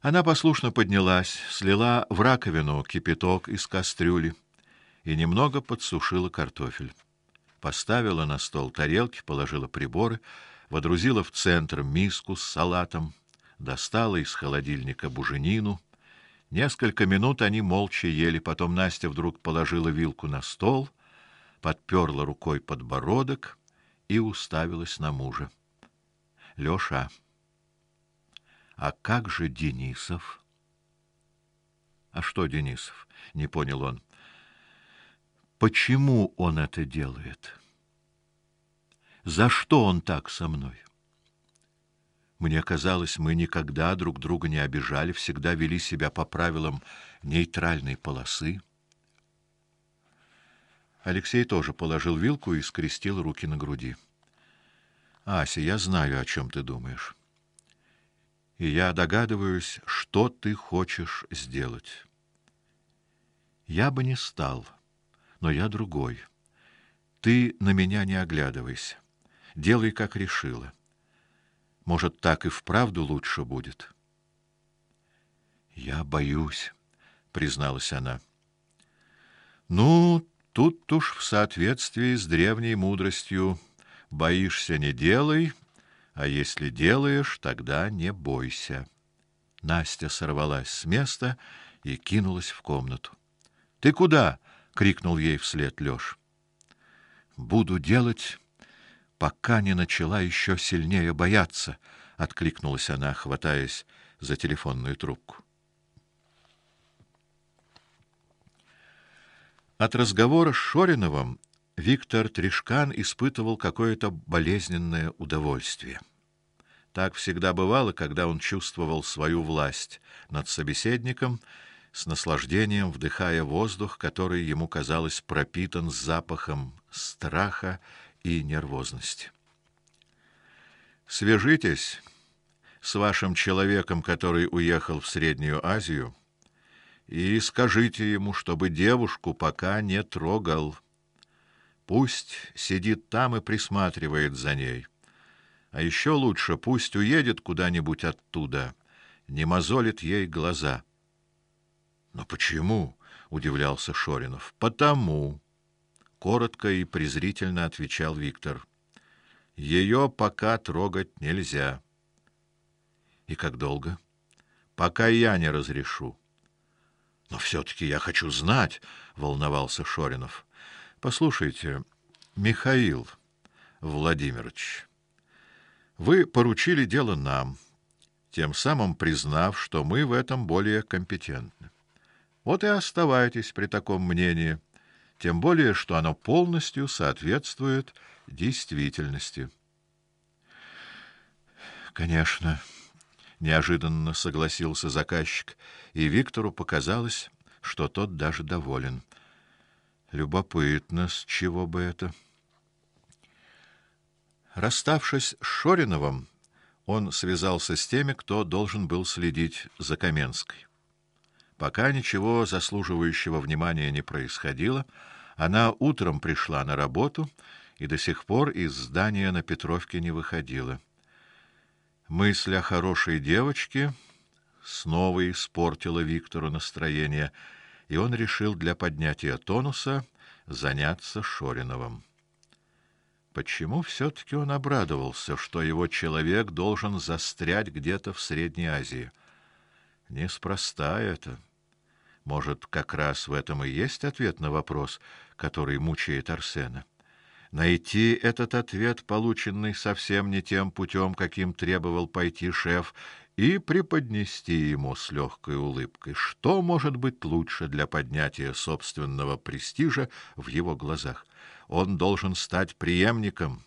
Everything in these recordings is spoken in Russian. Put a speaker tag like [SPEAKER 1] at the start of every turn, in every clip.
[SPEAKER 1] Она послушно поднялась, слила в раковину кипяток из кастрюли и немного подсушила картофель. Поставила на стол тарелки, положила приборы, водрузила в центр миску с салатом, достала из холодильника буженину. Несколько минут они молча ели, потом Настя вдруг положила вилку на стол, подперла рукой подбородок и уставилась на мужа. Лёша, а как же Денисов? А что Денисов? Не понял он. Почему он это делает? За что он так со мной? Мне казалось, мы никогда друг друга не обижали, всегда вели себя по правилам нейтральной полосы. Алексей тоже положил вилку и скрестил руки на груди. Ася, я знаю, о чем ты думаешь. И я догадываюсь, что ты хочешь сделать. Я бы не стал но я другой. Ты на меня не оглядывайся. Делай, как решила. Может, так и вправду лучше будет. Я боюсь, призналась она. Ну, тут уж в соответствии с древней мудростью боишься не делай, а если делаешь, тогда не бойся. Настя сорвалась с места и кинулась в комнату. Ты куда? крикнул ей вслед Лёш. Буду делать, пока не начала еще сильнее бояться, откликнулась она, хватаясь за телефонную трубку. От разговора с Шориновым Виктор Тришкан испытывал какое-то болезненное удовольствие. Так всегда бывало, когда он чувствовал свою власть над собеседником с наслаждением вдыхая воздух, который ему казалось пропитан запахом страха и нервозности. Свяжитесь с вашим человеком, который уехал в Среднюю Азию, и скажите ему, чтобы девушку пока не трогал. Пусть сидит там и присматривает за ней. А еще лучше пусть уедет куда-нибудь оттуда, не мозолит ей глаза. Но почему? удивлялся Шоринов. Потому, коротко и презрительно отвечал Виктор. Ее пока трогать нельзя. И как долго? Пока я не разрешу. Но все таки я хочу знать, волновался Шоринов. Послушайте, Михаил Владимирович, вы поручили дело нам, тем самым признав, что мы в этом более компетентны. Вот и оставайтесь при таком мнении, тем более что оно полностью соответствует действительности. Конечно, неожиданно согласился заказчик, и Виктору показалось, что тот даже доволен. Любопытно, с чего бы это? Расставшись с Шориновым, он связался с теми, кто должен был следить за Каменской. Пока ничего заслуживающего внимания не происходило, она утром пришла на работу и до сих пор из здания на Петровке не выходила. Мысль о хорошей девочке снова испортила Виктору настроение, и он решил для поднятия тонуса заняться Шориновым. Почему все таки он обрадовался, что его человек должен застрять где-то в Средней Азии? Неспроста это. Может, как раз в этом и есть ответ на вопрос, который мучает Арсена. Найти этот ответ, полученный совсем не тем путем, каким требовал пойти шеф, и преподнести ему с легкой улыбкой, что может быть лучше для поднятия собственного престижа в его глазах. Он должен стать преемником.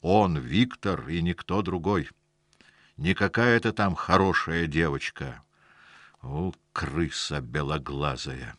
[SPEAKER 1] Он Виктор и никто другой. Не какая-то там хорошая девочка, о, крыса белоглазая!